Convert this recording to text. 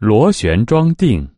螺旋装订。